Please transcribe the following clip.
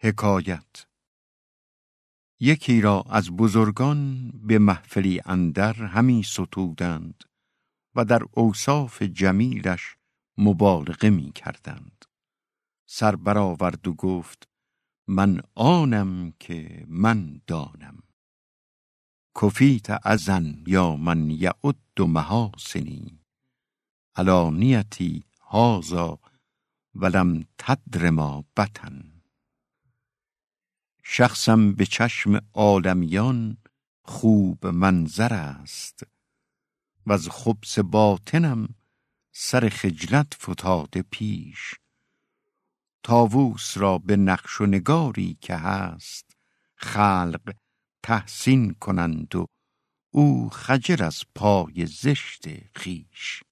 حکایت. یکی را از بزرگان به محفلی اندر همی ستودند و در اوصاف جمیلش مبالغه می کردند. سر برآورد و گفت من آنم که من دانم. کفیت ازن یا من یعد محاسنی. علانیتی هازا ولم تدر ما بطن. شخصم به چشم عالمیان خوب منظر است. و از خبث باطنم سر خجلت فتاده پیش. طاووس را به نقش و نگاری که هست خلق تحسین کنند و او خجل از پای زشت خیش.